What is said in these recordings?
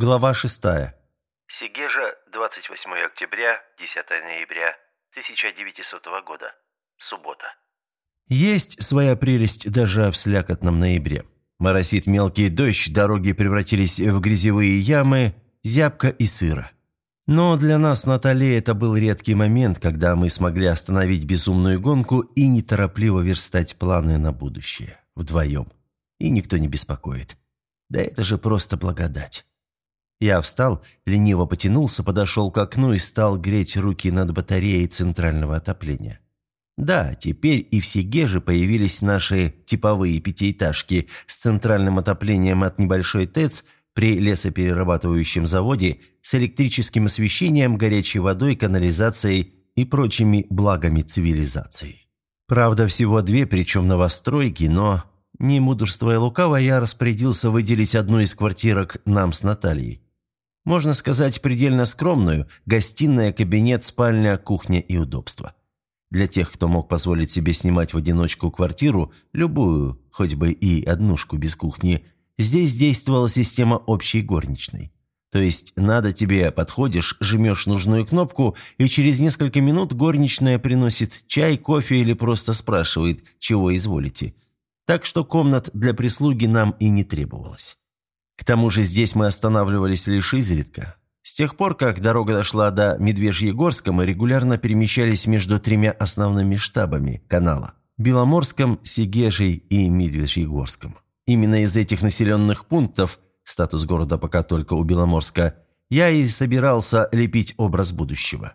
Глава шестая. Сигежа, 28 октября, 10 ноября 1900 года. Суббота. Есть своя прелесть даже в слякотном ноябре. Моросит мелкий дождь, дороги превратились в грязевые ямы, зябко и сыро. Но для нас, Натали, это был редкий момент, когда мы смогли остановить безумную гонку и неторопливо верстать планы на будущее. Вдвоем. И никто не беспокоит. Да это же просто благодать. Я встал, лениво потянулся, подошел к окну и стал греть руки над батареей центрального отопления. Да, теперь и в Сигеже появились наши типовые пятиэтажки с центральным отоплением от небольшой ТЭЦ при лесоперерабатывающем заводе с электрическим освещением, горячей водой, канализацией и прочими благами цивилизации. Правда, всего две, причем новостройки, но, не мудрствуя лукаво, я распорядился выделить одну из квартирок нам с Натальей. Можно сказать, предельно скромную – гостиная, кабинет, спальня, кухня и удобство. Для тех, кто мог позволить себе снимать в одиночку квартиру, любую, хоть бы и однушку без кухни, здесь действовала система общей горничной. То есть надо тебе, подходишь, жмешь нужную кнопку, и через несколько минут горничная приносит чай, кофе или просто спрашивает, чего изволите. Так что комнат для прислуги нам и не требовалось. К тому же здесь мы останавливались лишь изредка. С тех пор, как дорога дошла до Медвежьегорска, мы регулярно перемещались между тремя основными штабами канала – Беломорском, Сигежей и Медвежьегорском. Именно из этих населенных пунктов, статус города пока только у Беломорска, я и собирался лепить образ будущего.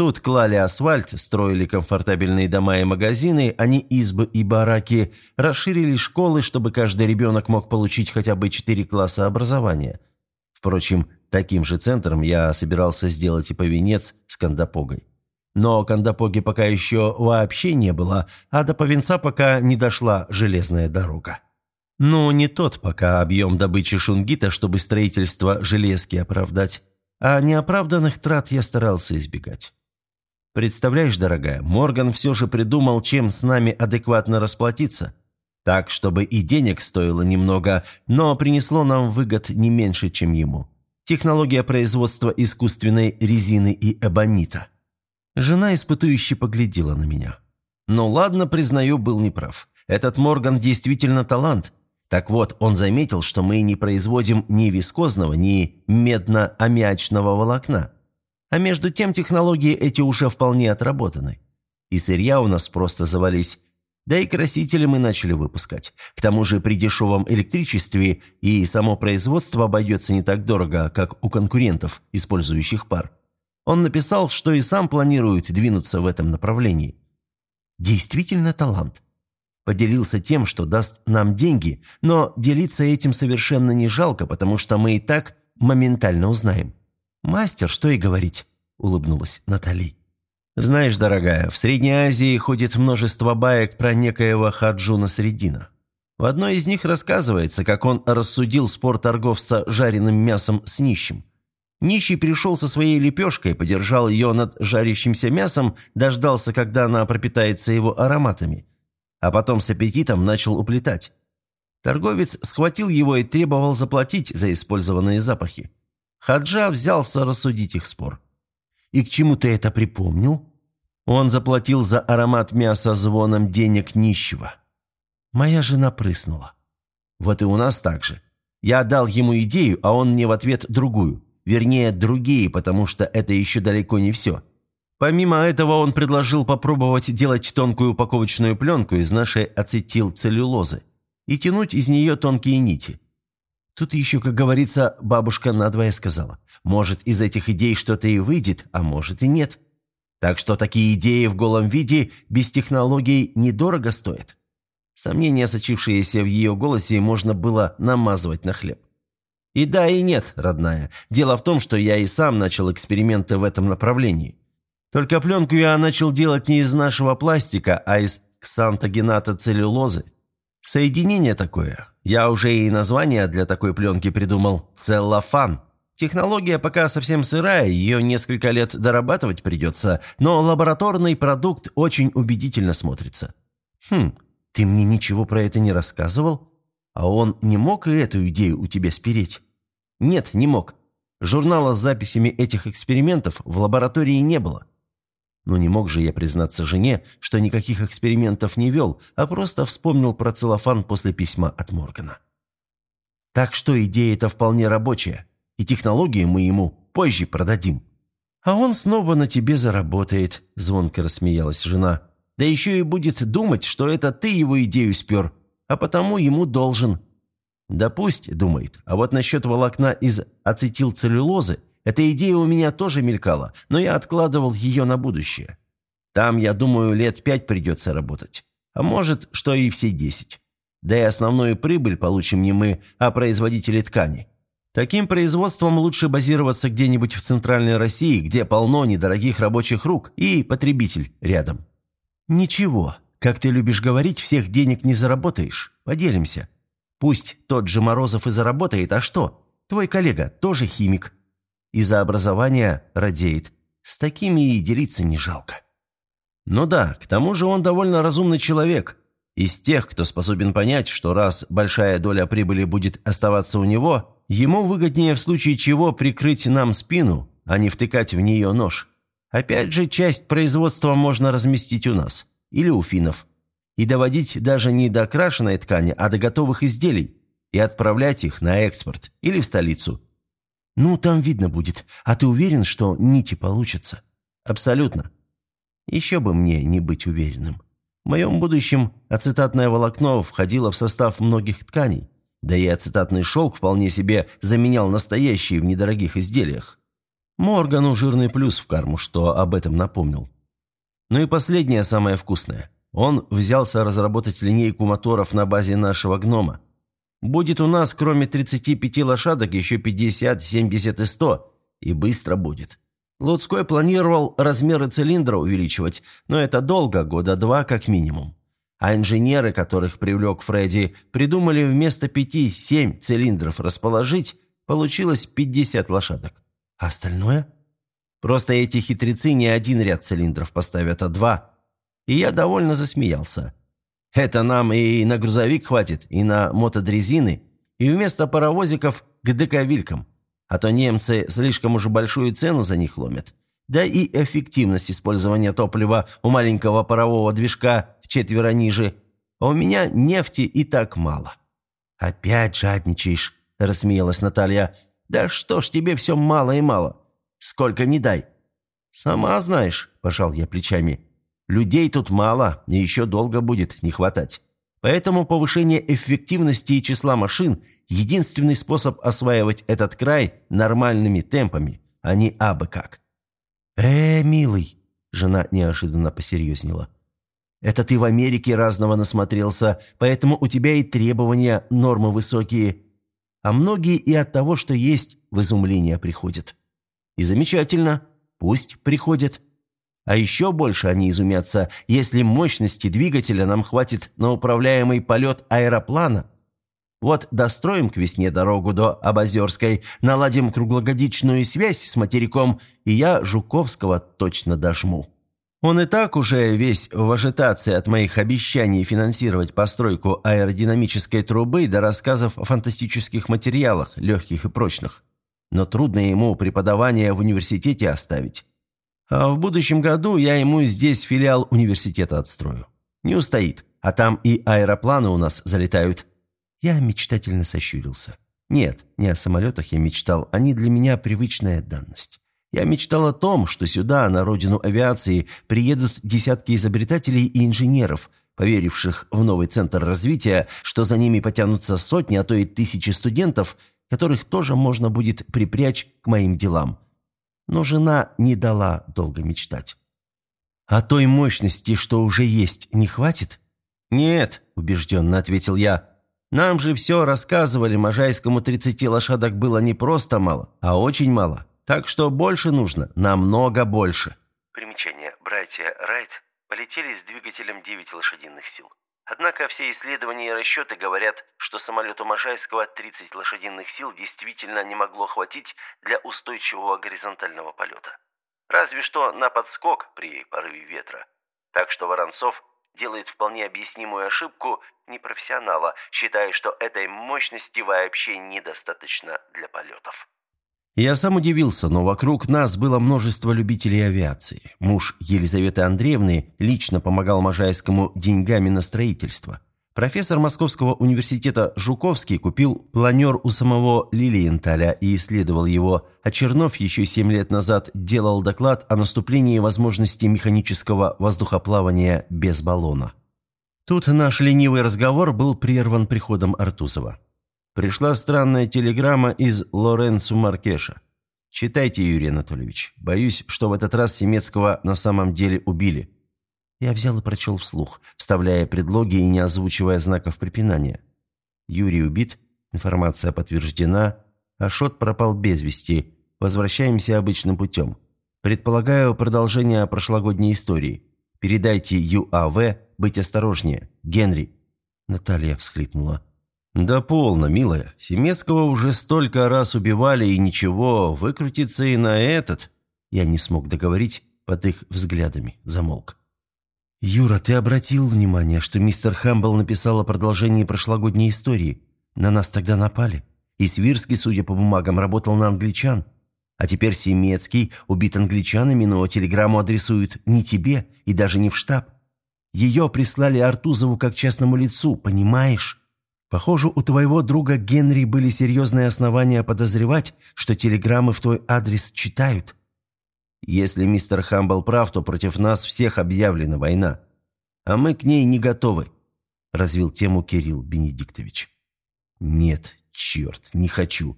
Тут клали асфальт, строили комфортабельные дома и магазины, они избы и бараки, расширили школы, чтобы каждый ребенок мог получить хотя бы четыре класса образования. Впрочем, таким же центром я собирался сделать и повенец с Кандапогой. Но Кандапоги пока еще вообще не было, а до Повенца пока не дошла железная дорога. Ну, не тот пока объем добычи шунгита, чтобы строительство железки оправдать, а неоправданных трат я старался избегать. Представляешь, дорогая, Морган все же придумал, чем с нами адекватно расплатиться. Так, чтобы и денег стоило немного, но принесло нам выгод не меньше, чем ему. Технология производства искусственной резины и эбонита. Жена испытующе поглядела на меня. Ну ладно, признаю, был неправ. Этот Морган действительно талант. Так вот, он заметил, что мы не производим ни вискозного, ни медно-аммиачного волокна. А между тем технологии эти уже вполне отработаны. И сырья у нас просто завались. Да и красители мы начали выпускать. К тому же при дешевом электричестве и само производство обойдется не так дорого, как у конкурентов, использующих пар. Он написал, что и сам планирует двинуться в этом направлении. Действительно талант. Поделился тем, что даст нам деньги, но делиться этим совершенно не жалко, потому что мы и так моментально узнаем. «Мастер, что и говорить», – улыбнулась Натали. «Знаешь, дорогая, в Средней Азии ходит множество баек про некоего Хаджуна Средина. В одной из них рассказывается, как он рассудил спор торговца жареным мясом с нищим. Нищий пришел со своей лепешкой, подержал ее над жарящимся мясом, дождался, когда она пропитается его ароматами, а потом с аппетитом начал уплетать. Торговец схватил его и требовал заплатить за использованные запахи. Хаджа взялся рассудить их спор. «И к чему ты это припомнил?» Он заплатил за аромат мяса звоном денег нищего. Моя жена прыснула. Вот и у нас так же. Я дал ему идею, а он мне в ответ другую. Вернее, другие, потому что это еще далеко не все. Помимо этого, он предложил попробовать делать тонкую упаковочную пленку из нашей ацетилцеллюлозы и тянуть из нее тонкие нити. Тут еще, как говорится, бабушка надвое сказала. Может, из этих идей что-то и выйдет, а может и нет. Так что такие идеи в голом виде без технологий недорого стоят. Сомнения, сочившиеся в ее голосе, можно было намазывать на хлеб. И да, и нет, родная. Дело в том, что я и сам начал эксперименты в этом направлении. Только пленку я начал делать не из нашего пластика, а из ксантогената целлюлозы. Соединение такое. Я уже и название для такой пленки придумал. Целлофан. Технология пока совсем сырая, ее несколько лет дорабатывать придется, но лабораторный продукт очень убедительно смотрится. Хм, ты мне ничего про это не рассказывал? А он не мог и эту идею у тебя спереть? Нет, не мог. Журнала с записями этих экспериментов в лаборатории не было. Но не мог же я признаться жене, что никаких экспериментов не вел, а просто вспомнил про целлофан после письма от Моргана. Так что идея-то вполне рабочая, и технологию мы ему позже продадим. «А он снова на тебе заработает», – звонко рассмеялась жена. «Да еще и будет думать, что это ты его идею спер, а потому ему должен». «Да пусть», – думает, – «а вот насчет волокна из ацетилцеллюлозы, эта идея у меня тоже мелькала, но я откладывал ее на будущее. Там, я думаю, лет пять придется работать. А может, что и все десять. Да и основную прибыль получим не мы, а производители ткани. Таким производством лучше базироваться где-нибудь в Центральной России, где полно недорогих рабочих рук и потребитель рядом. Ничего, как ты любишь говорить, всех денег не заработаешь. Поделимся. Пусть тот же Морозов и заработает, а что? Твой коллега тоже химик. Из-за образования радеет. С такими и делиться не жалко. Ну да, к тому же он довольно разумный человек. Из тех, кто способен понять, что раз большая доля прибыли будет оставаться у него, ему выгоднее в случае чего прикрыть нам спину, а не втыкать в нее нож. Опять же, часть производства можно разместить у нас. Или у финнов. И доводить даже не до крашеной ткани, а до готовых изделий. И отправлять их на экспорт. Или в столицу. Ну, там видно будет. А ты уверен, что нити получатся? Абсолютно. Еще бы мне не быть уверенным. В моем будущем ацетатное волокно входило в состав многих тканей, да и ацетатный шелк вполне себе заменял настоящие в недорогих изделиях. Моргану жирный плюс в карму, что об этом напомнил. Ну и последнее самое вкусное. Он взялся разработать линейку моторов на базе нашего гнома. Будет у нас, кроме 35 лошадок, еще 50, 70 и 100. И быстро будет. Луцкой планировал размеры цилиндра увеличивать, но это долго, года два как минимум. А инженеры, которых привлек Фредди, придумали вместо пяти-семь цилиндров расположить, получилось 50 лошадок. А остальное? Просто эти хитрецы не один ряд цилиндров поставят, а два. И я довольно засмеялся. Это нам и на грузовик хватит, и на мотодрезины, и вместо паровозиков к дековилькам а то немцы слишком уж большую цену за них ломят. Да и эффективность использования топлива у маленького парового движка в четверо ниже. А у меня нефти и так мало». «Опять жадничаешь», – рассмеялась Наталья. «Да что ж тебе все мало и мало? Сколько не дай». «Сама знаешь», – пожал я плечами. «Людей тут мало, и еще долго будет не хватать. Поэтому повышение эффективности и числа машин – единственный способ осваивать этот край нормальными темпами, а не абы как. «Э, милый!» – жена неожиданно посерьезнела. «Это ты в Америке разного насмотрелся, поэтому у тебя и требования, нормы высокие. А многие и от того, что есть, в изумление приходят. И замечательно, пусть приходят». А еще больше они изумятся, если мощности двигателя нам хватит на управляемый полет аэроплана. Вот достроим к весне дорогу до Абазерской, наладим круглогодичную связь с материком, и я Жуковского точно дожму. Он и так уже весь в ажитации от моих обещаний финансировать постройку аэродинамической трубы до рассказов о фантастических материалах, легких и прочных. Но трудно ему преподавание в университете оставить. А в будущем году я ему здесь филиал университета отстрою. Не устоит, а там и аэропланы у нас залетают». Я мечтательно сощурился. Нет, не о самолетах я мечтал, они для меня привычная данность. Я мечтал о том, что сюда, на родину авиации, приедут десятки изобретателей и инженеров, поверивших в новый центр развития, что за ними потянутся сотни, а то и тысячи студентов, которых тоже можно будет припрячь к моим делам – но жена не дала долго мечтать. «А той мощности, что уже есть, не хватит?» «Нет», – убежденно ответил я. «Нам же все рассказывали, Можайскому 30 лошадок было не просто мало, а очень мало. Так что больше нужно, намного больше». Примечание. Братья Райт полетели с двигателем 9 лошадиных сил. Однако все исследования и расчеты говорят, что самолету Можайского 30 лошадиных сил действительно не могло хватить для устойчивого горизонтального полета. Разве что на подскок при порыве ветра. Так что Воронцов делает вполне объяснимую ошибку непрофессионала, считая, что этой мощности вообще недостаточно для полетов. Я сам удивился, но вокруг нас было множество любителей авиации. Муж Елизаветы Андреевны лично помогал Можайскому деньгами на строительство. Профессор Московского университета Жуковский купил планер у самого Лилиенталя и исследовал его, а Чернов еще семь лет назад делал доклад о наступлении возможности механического воздухоплавания без баллона. Тут наш ленивый разговор был прерван приходом Артузова. Пришла странная телеграмма из Лоренцу Маркеша. «Читайте, Юрий Анатольевич. Боюсь, что в этот раз Семецкого на самом деле убили». Я взял и прочел вслух, вставляя предлоги и не озвучивая знаков препинания. Юрий убит, информация подтверждена, Ашот пропал без вести, возвращаемся обычным путем. Предполагаю продолжение прошлогодней истории. Передайте ЮАВ быть осторожнее. Генри. Наталья всхлипнула. «Да полно, милая. Семецкого уже столько раз убивали, и ничего, выкрутиться и на этот...» Я не смог договорить под их взглядами, замолк. «Юра, ты обратил внимание, что мистер Хамбл написал о продолжении прошлогодней истории? На нас тогда напали. И Свирский, судя по бумагам, работал на англичан. А теперь Семецкий убит англичанами, но телеграмму адресуют не тебе и даже не в штаб. Ее прислали Артузову как частному лицу, понимаешь?» Похоже, у твоего друга Генри были серьезные основания подозревать, что телеграммы в твой адрес читают. Если мистер Хамбл прав, то против нас всех объявлена война. А мы к ней не готовы», – развил тему Кирилл Бенедиктович. «Нет, черт, не хочу.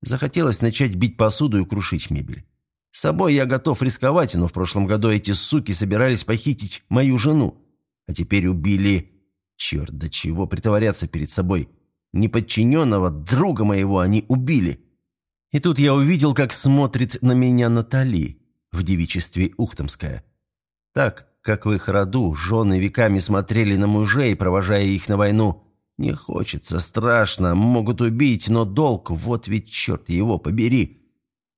Захотелось начать бить посуду и крушить мебель. С собой я готов рисковать, но в прошлом году эти суки собирались похитить мою жену, а теперь убили Черт, до чего притворяться перед собой. Неподчиненного друга моего они убили. И тут я увидел, как смотрит на меня Натали в девичестве Ухтомская. Так, как в их роду жены веками смотрели на мужей, провожая их на войну. Не хочется, страшно, могут убить, но долг, вот ведь черт его побери.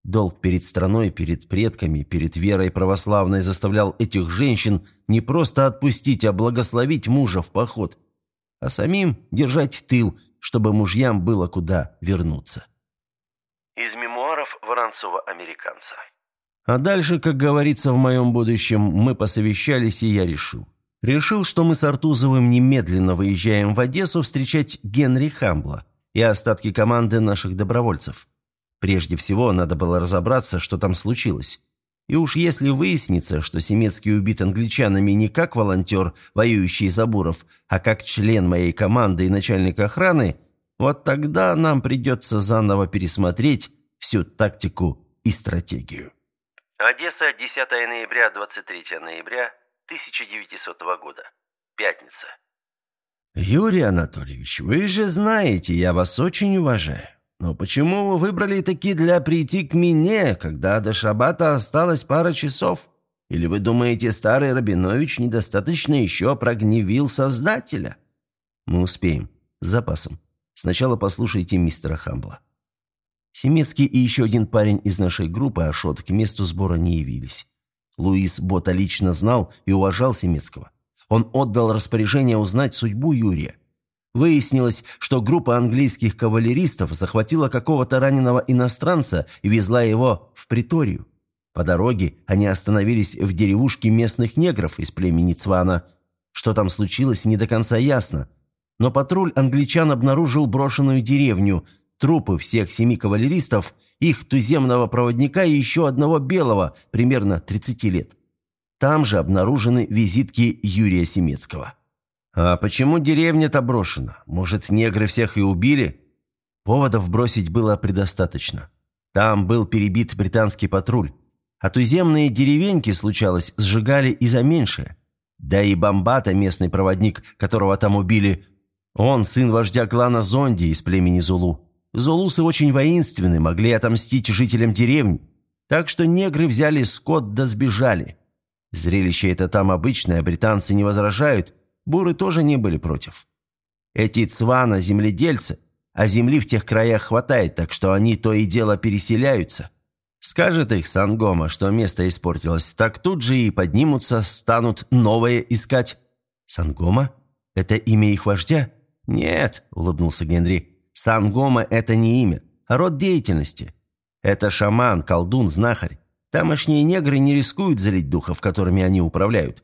Долг перед страной, перед предками, перед верой православной заставлял этих женщин не просто отпустить, а благословить мужа в поход, а самим держать тыл, чтобы мужьям было куда вернуться. Из мемуаров Воронцова-американца. А дальше, как говорится в моем будущем, мы посовещались, и я решил. Решил, что мы с Артузовым немедленно выезжаем в Одессу встречать Генри Хамбла и остатки команды наших добровольцев. Прежде всего, надо было разобраться, что там случилось. И уж если выяснится, что Семецкий убит англичанами не как волонтер, воюющий за Буров, а как член моей команды и начальник охраны, вот тогда нам придется заново пересмотреть всю тактику и стратегию. Одесса, 10 ноября, 23 ноября 1900 года. Пятница. Юрий Анатольевич, вы же знаете, я вас очень уважаю. Но почему вы выбрали таки для прийти к мне, когда до шабата осталось пара часов? Или вы думаете, старый Рабинович недостаточно еще прогневил Создателя? Мы успеем. С запасом. Сначала послушайте мистера Хамбла. Семецкий и еще один парень из нашей группы Ашот к месту сбора не явились. Луис Бота лично знал и уважал Семецкого. Он отдал распоряжение узнать судьбу Юрия. Выяснилось, что группа английских кавалеристов захватила какого-то раненого иностранца и везла его в приторию. По дороге они остановились в деревушке местных негров из племени Цвана. Что там случилось, не до конца ясно. Но патруль англичан обнаружил брошенную деревню, трупы всех семи кавалеристов, их туземного проводника и еще одного белого, примерно 30 лет. Там же обнаружены визитки Юрия Семецкого. «А почему деревня-то брошена? Может, негры всех и убили?» Поводов бросить было предостаточно. Там был перебит британский патруль. А туземные деревеньки, случалось, сжигали и за меньшее. Да и Бомбата, местный проводник, которого там убили, он сын вождя клана Зонди из племени Зулу. Зулусы очень воинственны, могли отомстить жителям деревни. Так что негры взяли скот да сбежали. Зрелище это там обычное, британцы не возражают – Буры тоже не были против. Эти цвана – земледельцы, а земли в тех краях хватает, так что они то и дело переселяются. Скажет их Сангома, что место испортилось, так тут же и поднимутся, станут новое искать. «Сангома? Это имя их вождя?» «Нет», – улыбнулся Генри. «Сангома – это не имя, а род деятельности. Это шаман, колдун, знахарь. Тамошние негры не рискуют залить духов, которыми они управляют.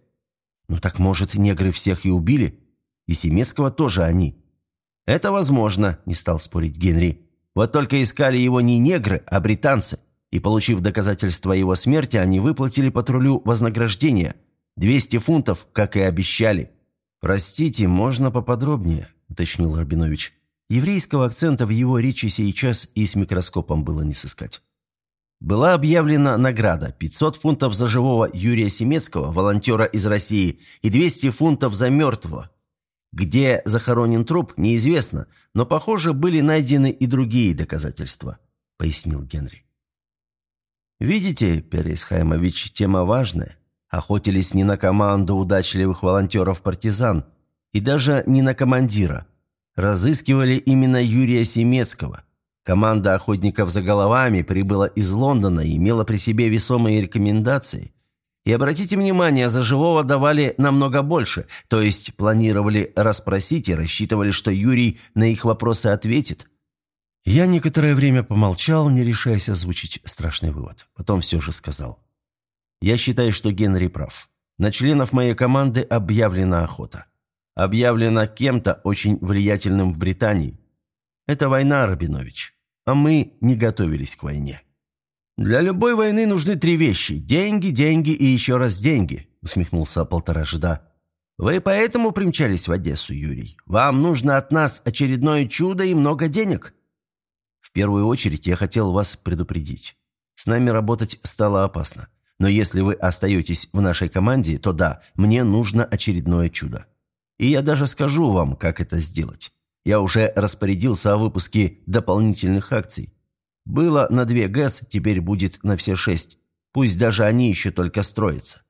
Ну так, может, негры всех и убили? И Семецкого тоже они. Это возможно, не стал спорить Генри. Вот только искали его не негры, а британцы. И, получив доказательства его смерти, они выплатили патрулю вознаграждение. 200 фунтов, как и обещали. «Простите, можно поподробнее?» – уточнил Рабинович. Еврейского акцента в его речи сейчас и с микроскопом было не сыскать. Была объявлена награда – 500 фунтов за живого Юрия Семецкого, волонтера из России, и 200 фунтов за мертвого. Где захоронен труп, неизвестно, но, похоже, были найдены и другие доказательства, пояснил Генри. Видите, Перес Хаймович, тема важная. Охотились не на команду удачливых волонтеров-партизан, и даже не на командира. Разыскивали именно Юрия Семецкого – Команда охотников за головами прибыла из Лондона и имела при себе весомые рекомендации. И обратите внимание, за живого давали намного больше, то есть планировали расспросить и рассчитывали, что Юрий на их вопросы ответит. Я некоторое время помолчал, не решаясь озвучить страшный вывод. Потом все же сказал. Я считаю, что Генри прав. На членов моей команды объявлена охота. Объявлена кем-то очень влиятельным в Британии. Это война, Рабинович. А мы не готовились к войне. «Для любой войны нужны три вещи. Деньги, деньги и еще раз деньги», — усмехнулся полтора жда. «Вы поэтому примчались в Одессу, Юрий? Вам нужно от нас очередное чудо и много денег?» «В первую очередь я хотел вас предупредить. С нами работать стало опасно. Но если вы остаетесь в нашей команде, то да, мне нужно очередное чудо. И я даже скажу вам, как это сделать. Я уже распорядился о выпуске дополнительных акций. Было на две ГЭС, теперь будет на все шесть. Пусть даже они еще только строятся.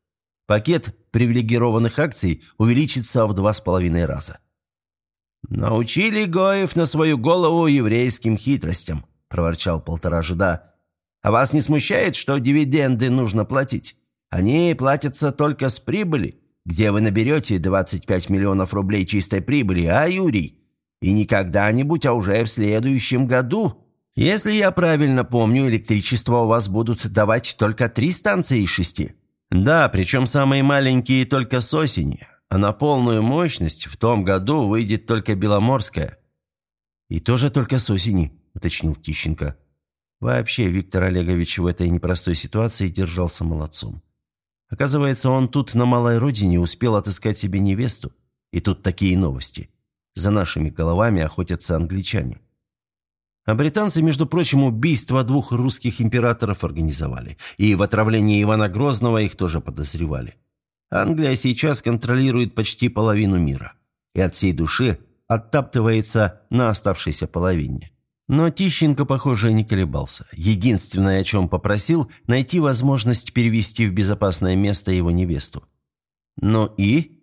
Пакет привилегированных акций увеличится в два с половиной раза. «Научили Гоев на свою голову еврейским хитростям», – проворчал полтора жида. «А вас не смущает, что дивиденды нужно платить? Они платятся только с прибыли, где вы наберете 25 миллионов рублей чистой прибыли, а, Юрий? И не когда-нибудь, а уже в следующем году. Если я правильно помню, электричество у вас будут давать только три станции из шести. Да, причем самые маленькие только с осени. А на полную мощность в том году выйдет только Беломорская. И тоже только с осени, уточнил Тищенко. Вообще, Виктор Олегович в этой непростой ситуации держался молодцом. Оказывается, он тут на малой родине успел отыскать себе невесту. И тут такие новости. За нашими головами охотятся англичане. А британцы, между прочим, убийство двух русских императоров организовали. И в отравлении Ивана Грозного их тоже подозревали. Англия сейчас контролирует почти половину мира. И от всей души оттаптывается на оставшейся половине. Но Тищенко, похоже, не колебался. Единственное, о чем попросил, найти возможность перевести в безопасное место его невесту. «Ну и?»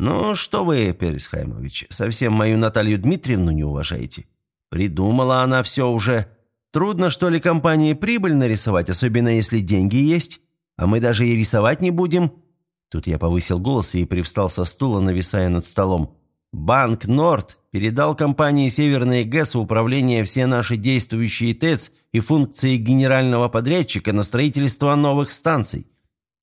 «Ну, что вы, Пересхаймович, совсем мою Наталью Дмитриевну не уважаете? Придумала она все уже. Трудно, что ли, компании прибыль нарисовать, особенно если деньги есть? А мы даже и рисовать не будем». Тут я повысил голос и привстал со стула, нависая над столом. «Банк Норд передал компании «Северные ГЭС» в управление все наши действующие ТЭЦ и функции генерального подрядчика на строительство новых станций.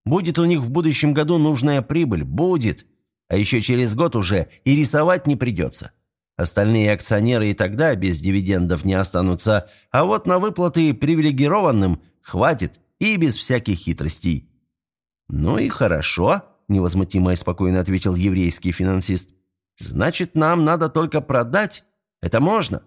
Будет у них в будущем году нужная прибыль. Будет. А еще через год уже и рисовать не придется. Остальные акционеры и тогда без дивидендов не останутся, а вот на выплаты привилегированным хватит и без всяких хитростей». «Ну и хорошо», – невозмутимо и спокойно ответил еврейский финансист. «Значит, нам надо только продать? Это можно?»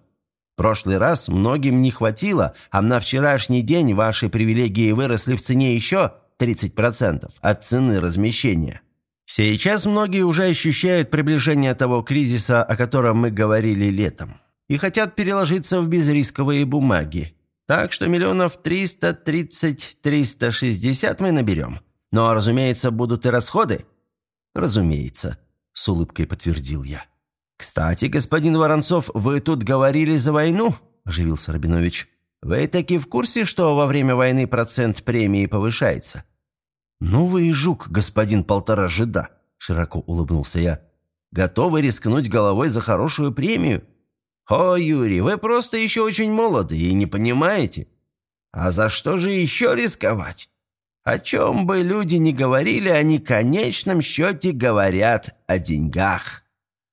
прошлый раз многим не хватило, а на вчерашний день ваши привилегии выросли в цене еще 30% от цены размещения. Сейчас многие уже ощущают приближение того кризиса, о котором мы говорили летом, и хотят переложиться в безрисковые бумаги. Так что миллионов 330-360 мы наберем. Но, разумеется, будут и расходы. Разумеется, с улыбкой подтвердил я. «Кстати, господин Воронцов, вы тут говорили за войну?» – оживился Рабинович. «Вы таки в курсе, что во время войны процент премии повышается?» «Ну вы и жук, господин полтора жида. широко улыбнулся я. «Готовы рискнуть головой за хорошую премию? О, Юрий, вы просто еще очень молоды и не понимаете. А за что же еще рисковать? О чем бы люди ни говорили, они в конечном счете говорят о деньгах».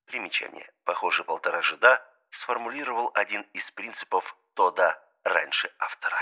Примечание. Похоже, полтора жида сформулировал один из принципов Тода раньше автора.